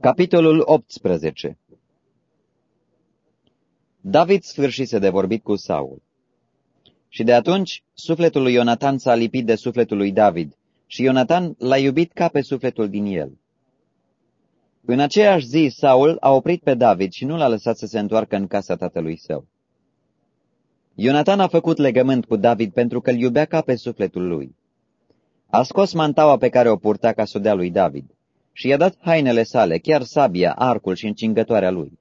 Capitolul 18 David sfârșise de vorbit cu Saul. Și de atunci sufletul lui Ionatan s-a lipit de sufletul lui David și Ionatan l-a iubit ca pe sufletul din el. În aceeași zi, Saul a oprit pe David și nu l-a lăsat să se întoarcă în casa tatălui său. Ionatan a făcut legământ cu David pentru că îl iubea ca pe sufletul lui. A scos mantaua pe care o purta ca să o dea lui David și i-a dat hainele sale, chiar sabia, arcul și încingătoarea lui.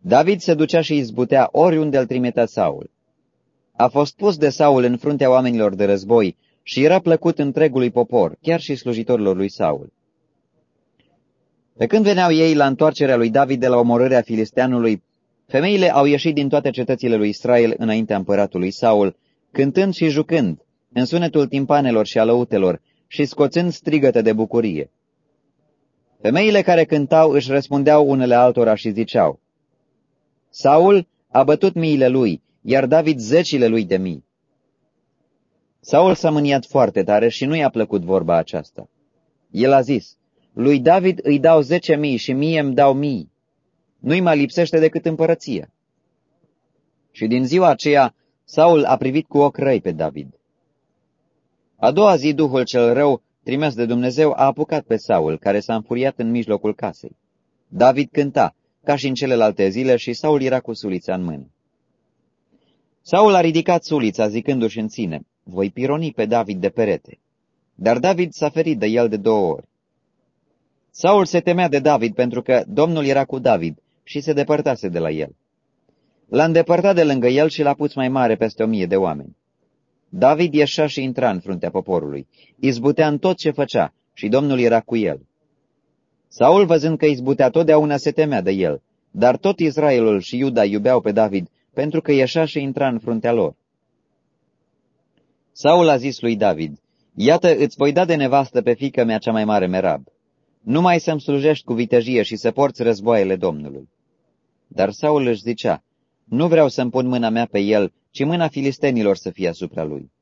David se ducea și izbutea oriunde îl trimitea Saul. A fost pus de Saul în fruntea oamenilor de război și era plăcut întregului popor, chiar și slujitorilor lui Saul. Pe când veneau ei la întoarcerea lui David de la omorârea filisteanului, femeile au ieșit din toate cetățile lui Israel înaintea împăratului Saul, cântând și jucând, în sunetul timpanelor și alăutelor, și scoțând strigăte de bucurie. Femeile care cântau își răspundeau unele altora și ziceau, Saul a bătut miile lui, iar David zecile lui de mii. Saul s-a mâniat foarte tare și nu i-a plăcut vorba aceasta. El a zis, lui David îi dau zece mii și mie îmi dau mii. Nu-i mai lipsește decât împărăția. Și din ziua aceea, Saul a privit cu ochi răi pe David. A doua zi, Duhul cel rău, trimis de Dumnezeu, a apucat pe Saul, care s-a înfuriat în mijlocul casei. David cânta, ca și în celelalte zile, și Saul era cu sulița în mână. Saul a ridicat sulița, zicându-și în sine, voi pironi pe David de perete. Dar David s-a ferit de el de două ori. Saul se temea de David pentru că Domnul era cu David și se depărtase de la el. L-a îndepărtat de lângă el și l-a pus mai mare peste o mie de oameni. David ieșea și intra în fruntea poporului, izbutea în tot ce făcea și Domnul era cu el. Saul, văzând că izbutea totdeauna, se temea de el, dar tot Israelul și Iuda iubeau pe David, pentru că ieșea și intra în fruntea lor. Saul a zis lui David, Iată, îți voi da de nevastă pe fică mea cea mai mare Merab. Numai să-mi slujești cu vitejie și să porți războaiele Domnului. Dar Saul își zicea, Nu vreau să-mi pun mâna mea pe el, ci mâna filistenilor să fie asupra lui.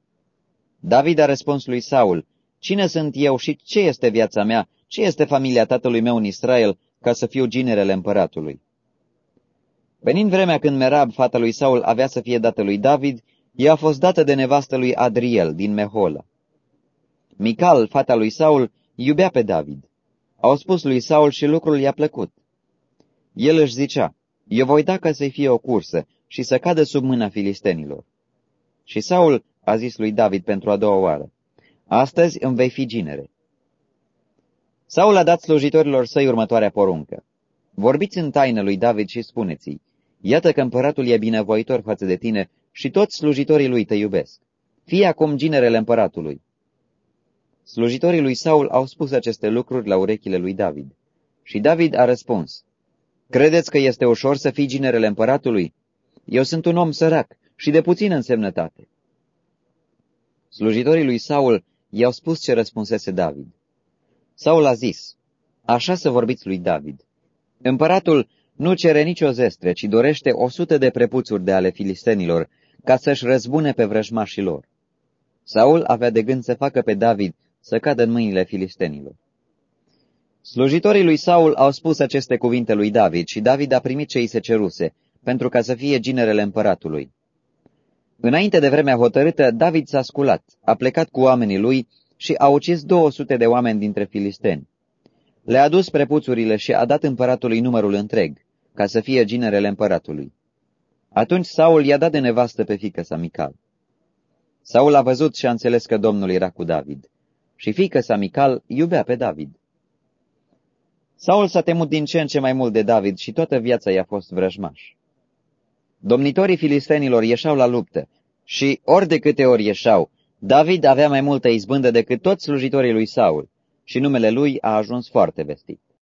David a răspuns lui Saul, Cine sunt eu și ce este viața mea, ce este familia tatălui meu în Israel, ca să fiu ginerele împăratului? Venind vremea când Merab, fata lui Saul, avea să fie dată lui David, ea a fost dată de nevastă lui Adriel din Mehola. Mical, fata lui Saul, iubea pe David. Au spus lui Saul și lucrul i-a plăcut. El își zicea, eu voi da ca să-i fie o cursă și să cadă sub mâna filistenilor. Și Saul a zis lui David pentru a doua oară, Astăzi îmi vei fi ginere. Saul a dat slujitorilor săi următoarea poruncă. Vorbiți în taină lui David și spuneți-i, Iată că împăratul e binevoitor față de tine și toți slujitorii lui te iubesc. Fie acum ginerele împăratului. Slujitorii lui Saul au spus aceste lucruri la urechile lui David. Și David a răspuns, Credeți că este ușor să fii ginerele împăratului? Eu sunt un om sărac și de puțină însemnătate. Slujitorii lui Saul i-au spus ce răspunsese David. Saul a zis, Așa să vorbiți lui David. Împăratul nu cere nicio zestre, ci dorește o sută de prepuțuri de ale filistenilor, ca să-și răzbune pe vrăjmașii lor. Saul avea de gând să facă pe David să cadă în mâinile filistenilor. Slujitorii lui Saul au spus aceste cuvinte lui David și David a primit ce îi se ceruse, pentru ca să fie ginerele împăratului. Înainte de vremea hotărâtă, David s-a sculat, a plecat cu oamenii lui și a ucis 200 de oameni dintre filisteni. Le-a dus prepuțurile și a dat împăratului numărul întreg, ca să fie ginerele împăratului. Atunci Saul i-a dat de nevastă pe fică sa Mical. Saul a văzut și a înțeles că Domnul era cu David. Și fică sa Mical iubea pe David. Saul s-a temut din ce în ce mai mult de David și toată viața i-a fost vrăjmaș. Domnitorii filistenilor ieșeau la luptă și, ori de câte ori ieșeau, David avea mai multă izbândă decât toți slujitorii lui Saul și numele lui a ajuns foarte vestit.